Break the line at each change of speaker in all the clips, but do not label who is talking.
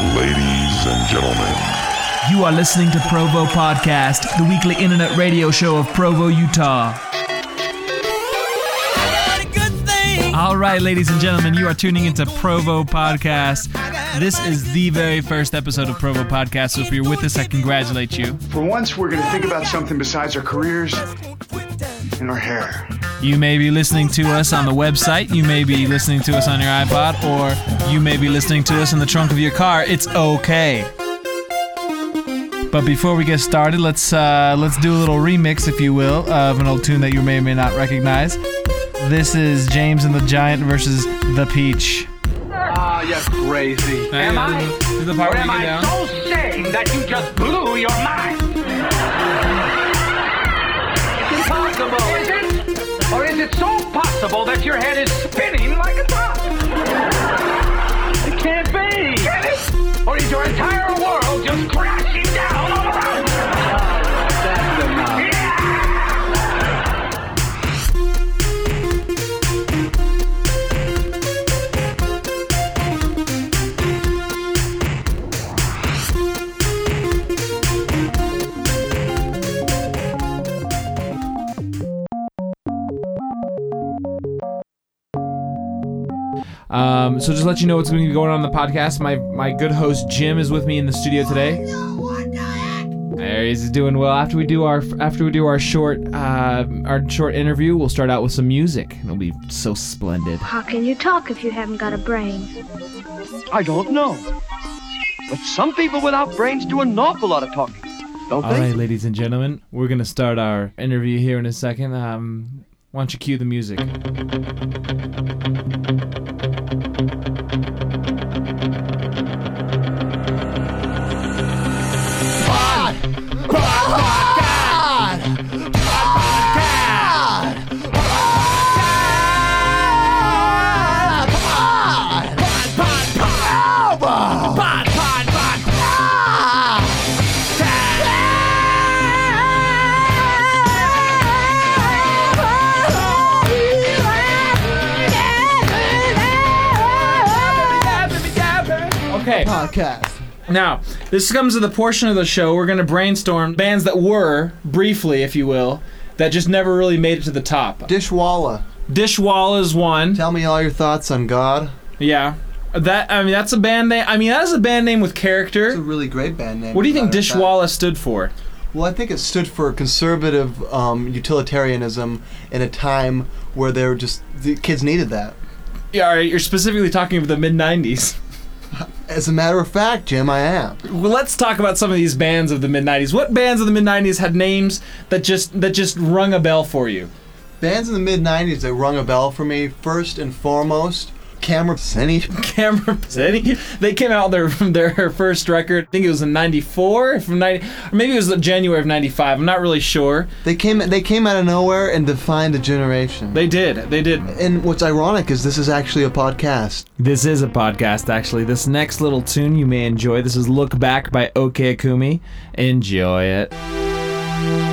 Ladies and gentlemen,
You are listening to Provo Podcast, the weekly internet radio show of Provo, Utah. All right, ladies and gentlemen, you are tuning into Provo Podcast. This is the very first episode of Provo Podcast, so if you're with us, I congratulate you.
For once, we're going to think about something besides our careers and our hair.
You may be listening to us on the website, you may be listening to us on your iPod, or you may be listening to us in the trunk of your car. It's okay. But before we get started, let's uh, let's do a little remix, if you will, of an old tune that you may or may not recognize. This is James and the Giant versus the Peach.
Ah, you're crazy.
Am I? This is the part
Or am
you
I
down.
so sane that you just blew your mind? It's impossible. Is it? Or is it so possible that your head is spinning like a top? It can't be. Can it? Or is your entire world
Um, so just to let you know what's going to be going on in the podcast. My my good host Jim is with me in the studio today. There is, he's doing well. After we do our after we do our short uh, our short interview, we'll start out with some music. It'll be so splendid.
How can you talk if you haven't got a brain?
I don't know. But some people without brains do an awful lot of talking, don't
All
they?
right, ladies and gentlemen, we're gonna start our interview here in a second. Um, why don't you cue the music? Okay.
podcast.
Now, this comes to the portion of the show we're going to brainstorm bands that were, briefly, if you will, that just never really made it to the top.
Dishwalla.
Dishwalla is one.
Tell me all your thoughts on God.
Yeah. That I mean that's a band name. I mean that is a band name with character.
It's a really great band name.
What do you think. Dishwalla stood for?
Well, I think it stood for conservative um, utilitarianism in a time where they were just the kids needed that.
Yeah, all right, you're specifically talking of the mid '90s.
As a matter of fact, Jim, I am.
Well, let's talk about some of these bands of the mid '90s. What bands of the mid '90s had names that just that just rung a bell for you?
Bands in the mid '90s that rung a bell for me. First and foremost, Camera City.
Camera City. They came out their their first record. I think it was in '94, from '90, or maybe it was January of '95. I'm not really sure.
They came. They came out of nowhere and defined a generation.
They did. They did.
and what's ironic is this is actually a podcast.
This is a podcast, actually. This next little tune you may enjoy. This is "Look Back" by OK Kumi. Enjoy it.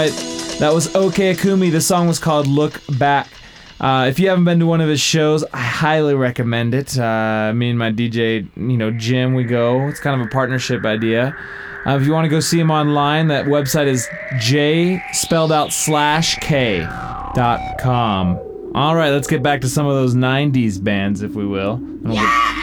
Right, that was OK Akumi. The song was called "Look Back." Uh, if you haven't been to one of his shows, I highly recommend it. Uh, me and my DJ, you know, Jim, we go. It's kind of a partnership idea. Uh, if you want to go see him online, that website is j spelled out slash k dot com. All right, let's get back to some of those '90s bands, if we will. Get-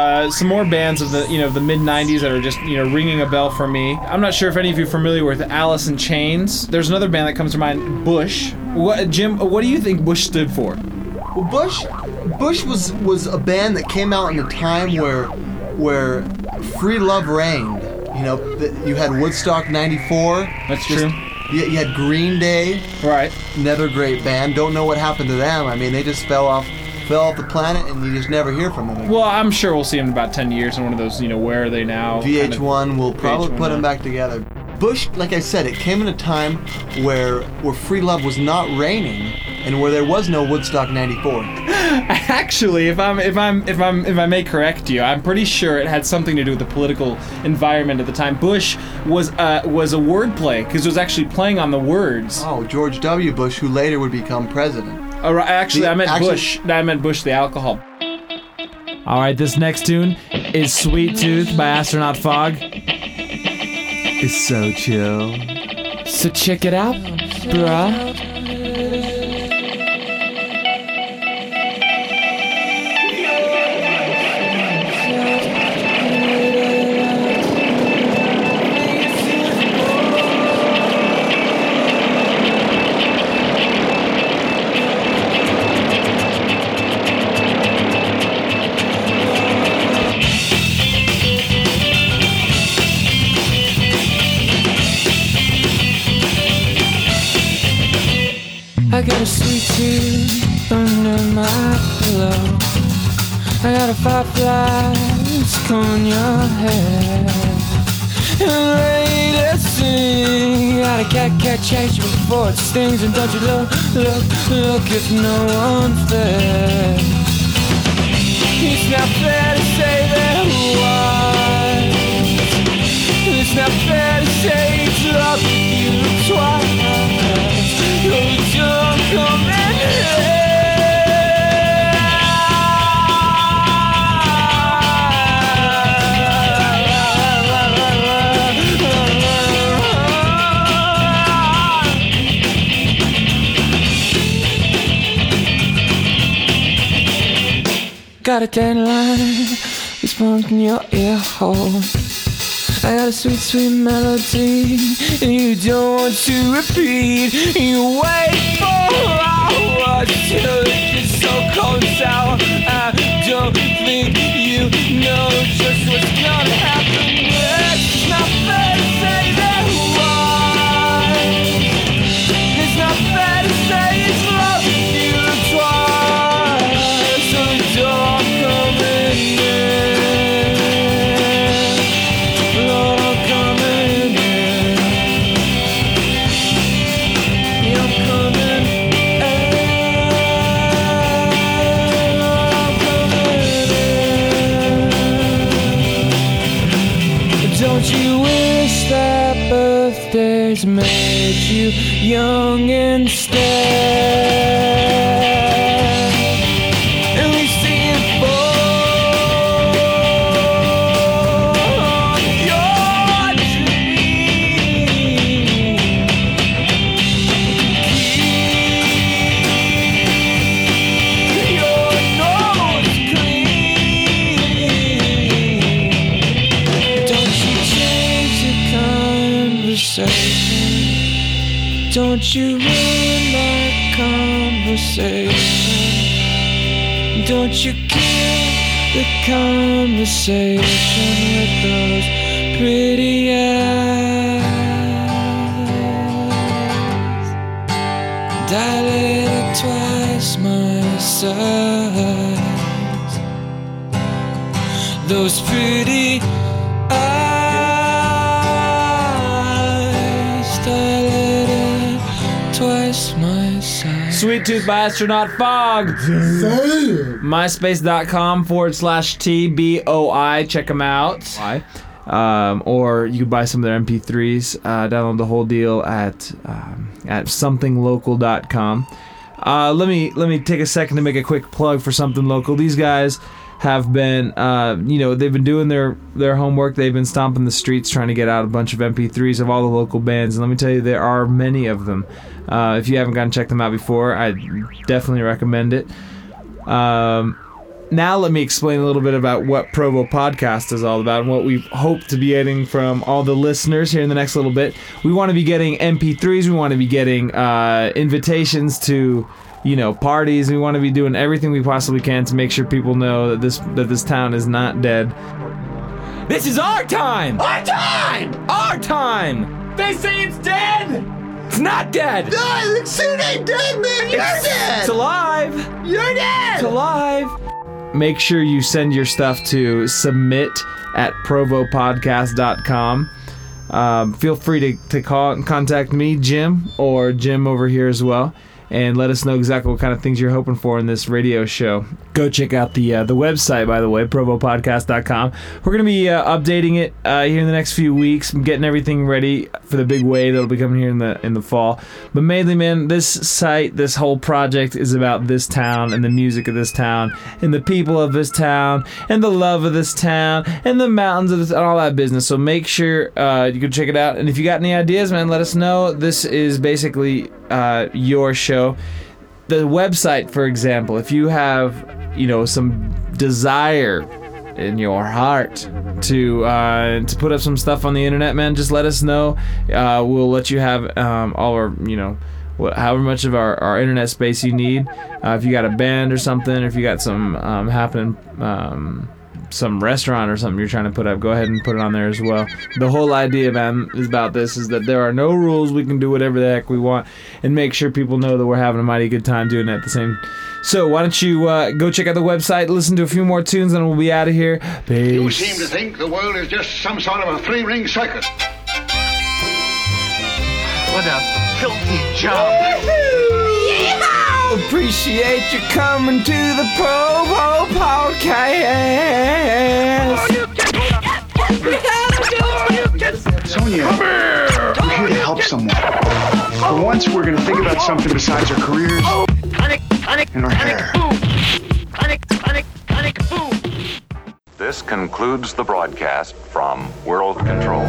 uh, some more bands of the you know the mid '90s that are just you know ringing a bell for me. I'm not sure if any of you are familiar with Alice in Chains. There's another band that comes to mind, Bush. What, Jim? What do you think Bush stood for?
Well, Bush, Bush was was a band that came out in a time where where free love reigned. You know, you had Woodstock '94.
That's true.
You, you had Green Day,
Right.
another great band. Don't know what happened to them. I mean, they just fell off fell off the planet, and you just never hear from them. Again.
Well, I'm sure we'll see them in about 10 years in one of those, you know, where are they now? kind of-
VH1 will probably
VH1,
put them
yeah.
back together. Bush, like I said, it came in a time where where free love was not reigning, and where there was no Woodstock '94.
Actually, if I'm if I'm if I'm if I may correct you, I'm pretty sure it had something to do with the political environment at the time. Bush was uh was a wordplay because it was actually playing on the words.
Oh, George W. Bush, who later would become president.
Oh, right, actually,
The-
I meant
actually-
Bush. I meant Bush the alcohol. All right, this next tune is "Sweet Tooth" by Astronaut Fog.
It's so chill.
So check it out, bruh.
Got a firefly your hair. And to sing. Got a cat cat chase you before it stings. And don't you look, look, look if no one's there. It's not fair to say that why. It's not fair to say it's love you twice. You don't come Got a dandelion, punk in your ear hole. I got a sweet, sweet melody and you don't want to repeat. You wait for hours till it gets so cold sour. I don't think you know just what's gonna happen made you young instead? Don't you ruin my conversation. Don't you kill the conversation with those pretty eyes. Dilated twice my size. Those pretty
Sweet Tooth by Astronaut Fog. MySpace.com forward slash TBOI. Check them out. Um, or you can buy some of their MP3s. Uh, download the whole deal at um, at somethinglocal.com. Uh, let me let me take a second to make a quick plug for something local. These guys have been, uh, you know, they've been doing their their homework. They've been stomping the streets trying to get out a bunch of MP3s of all the local bands. And let me tell you, there are many of them. Uh, if you haven't gotten to check them out before, I definitely recommend it. Um, now let me explain a little bit about what Provo Podcast is all about and what we hope to be getting from all the listeners here in the next little bit. We want to be getting MP3s. We want to be getting uh, invitations to, you know, parties. We want to be doing everything we possibly can to make sure people know that this that this town is not dead. This is our time. Our time. Our time. They say it's dead. It's not dead.
No, it ain't dead, man. You're
It's-
dead.
It's alive.
You're dead.
It's alive. Make sure you send your stuff to submit at provopodcast.com. Um, feel free to, to call and contact me, Jim, or Jim over here as well, and let us know exactly what kind of things you're hoping for in this radio show. Go check out the uh, the website, by the way, provopodcast.com. We're going to be uh, updating it uh, here in the next few weeks, i'm getting everything ready for the big wave that'll be coming here in the in the fall. But mainly, man, this site, this whole project is about this town and the music of this town and the people of this town and the love of this town and the mountains of this and all that business. So make sure uh, you can check it out. And if you got any ideas, man, let us know. This is basically uh, your show the website, for example, if you have, you know, some desire in your heart to uh, to put up some stuff on the internet, man, just let us know. Uh, we'll let you have um, all our, you know, however much of our, our internet space you need. Uh, if you got a band or something, if you got some um, happening. Um, some restaurant or something you're trying to put up, go ahead and put it on there as well. The whole idea, man, is about this is that there are no rules. We can do whatever the heck we want, and make sure people know that we're having a mighty good time doing it at the same. So why don't you uh, go check out the website, listen to a few more tunes, and we'll be out of here.
You seem to think the world is just some sort of a three-ring circus.
What a filthy job.
Appreciate you coming to the Provo Podcast.
Sonia, we're here to help someone. For once, we're going to think about something besides our careers and our hair.
This concludes the broadcast from World Control.